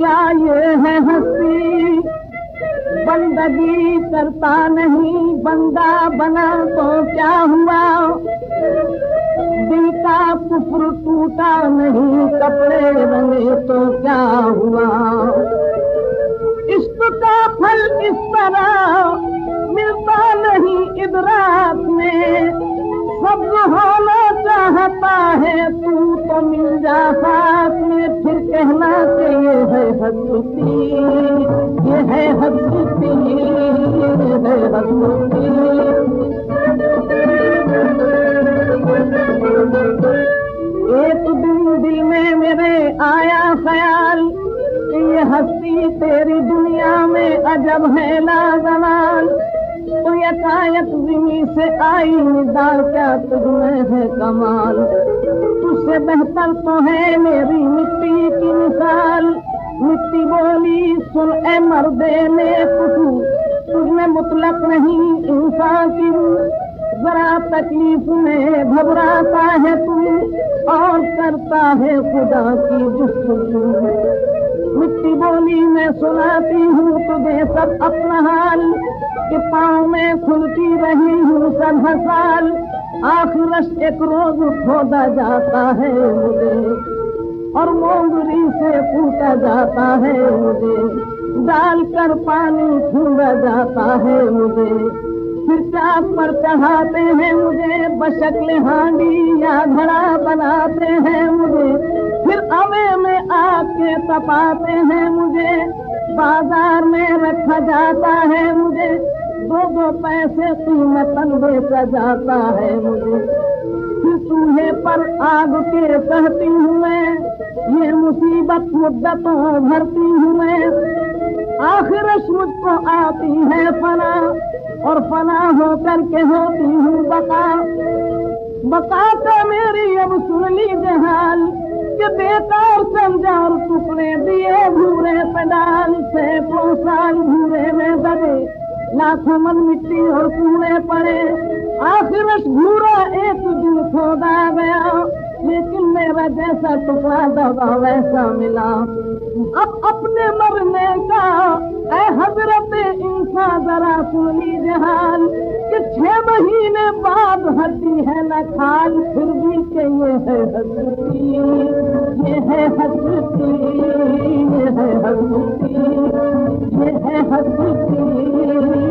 क्या ये है बंदगी करता नहीं बंदा बना तो क्या हुआ? दिल का कुफर टूटा नहीं, कपड़े रंगे तो क्या हुआ? इश्क का फल इस तरह मिलता नहीं इधरात में। सब होना चाहता है, तू तो मिल जा साथ में। फिर कहना कि ये है हंसती ये है हंसती ये है हंसती हस्ती तेरी दुनिया में, अजब है लाजवाल तो यकायक जिमी से आई निदार क्या तुझमें है कमाल? तुझसे बेहतर तो है मेरी मिट्टी की मिसाल। मिट्टी बोली, सुन ए मर्दे ने कुछ तुझमें मुतलक नहीं इंसान की जरा तकलीफ़ में घबराता है तू, और करता है खुदा की जुस्तजू मिट्टी बोली मैं सुनाती हूँ तुझे सब अपना हाल, कि पाँव में खुलती रही हूँ सब हसाल। आखिरश एक रोज खोदा जाता है मुझे, और मोंगरी से पूछा जाता है मुझे। डाल कर पानी छूड़ा जाता है मुझे। फिर चाक पर चढ़ाते हैं मुझे, बशक्ल हांडी या घड़ा बनाते हैं मुझे। फिर अवे में आके तपाते हैं मुझे, बाज़ार में रखा जाता है मुझे, दो दो पैसे कीमतन बेचा जाता है मुझे। चूल्हे पर आग के कहती हूँ मैं, ये मुसीबत मुद्दतों भरती हूँ मैं। आखिरश मुझको आती है फना, और फना होकर के होती हूँ बका। बका तो मेरी अब सुन लीजिए हाल कि बेकार और टुकड़े दिए भूरे पेडाल से साल भूरे में दबे लाखों मन मिट्टी और कूड़े पड़े आखिरश भूरा एक दिन खोदा गया लेकिन मेरा जैसा टुकड़ा दबा वैसा मिला मरने ऐ हजरत इंसान जरा सुन हाल। कि छह महीने बाद हड्डी है न खाल फिर हंसती है हंसती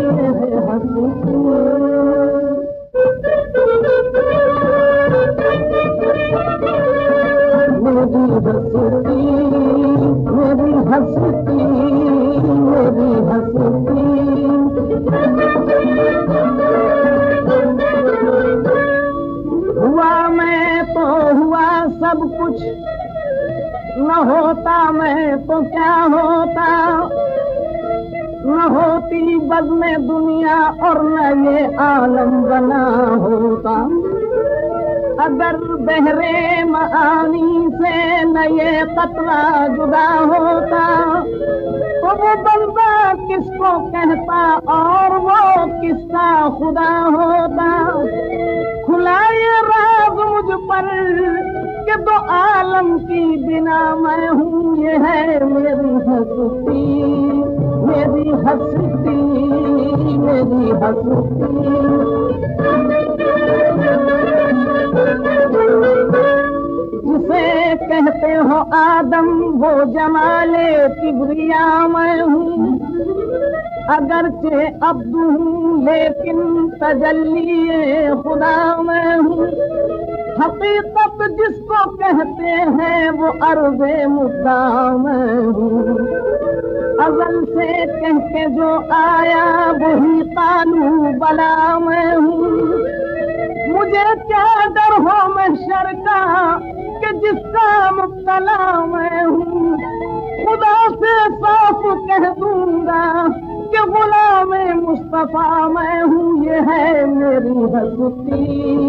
सब कुछ न होता मैं तो क्या होता? न होती बद में दुनिया और न ये आलम बना होता। अगर बहरे मानी से न ये कतरा जुदा होता तो वो बंदा किसको कहता और वो किसका खुदा होता कि दो आलम की बिना मैं हूँ, ये है मेरी हंसती मेरी हंसती मेरी हंसती। जिसे कहते हो आदम, वो जमाले किबरिया मैं हूँ। अगरचे अब्दू हूँ, लेकिन तजल्ली खुदा मैं हूँ। हकीकत जिसको कहते हैं, वो अर्ज़ मुद्दा हूँ। अजल से कह के जो आया, वही कानू बला मैं हूँ। मुझे क्या डर हो महशर का, कि जिसका मुब्तला मैं हूँ। खुदा से साफ़ कह दूँगा कि गुलाम मुस्तफ़ा मैं हूँ, ये है मेरी हंसती।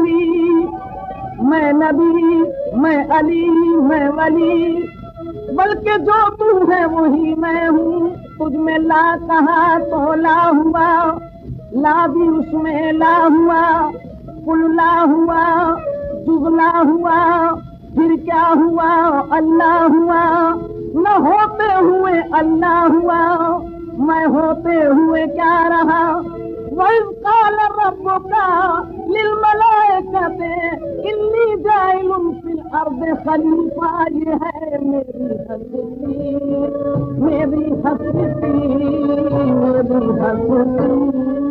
वली मैं नबी, मैं अली, मैं वली। बल्कि जो तू है वही मैं हूँ। तुझ में ला कहा तो ला हुआ, ला भी उसमें ला हुआ। कुल हुआ जुगला हुआ, फिर क्या हुआ? अल्लाह हुआ। न होते हुए अल्लाह हुआ। मैं होते हुए क्या रहा? वही काल रब का लिलमलाइकते इन्नी जाइलुम फिल अर्द खलीफा ये है मेरी हस्ती मेरी हस्ती मेरी हस्ती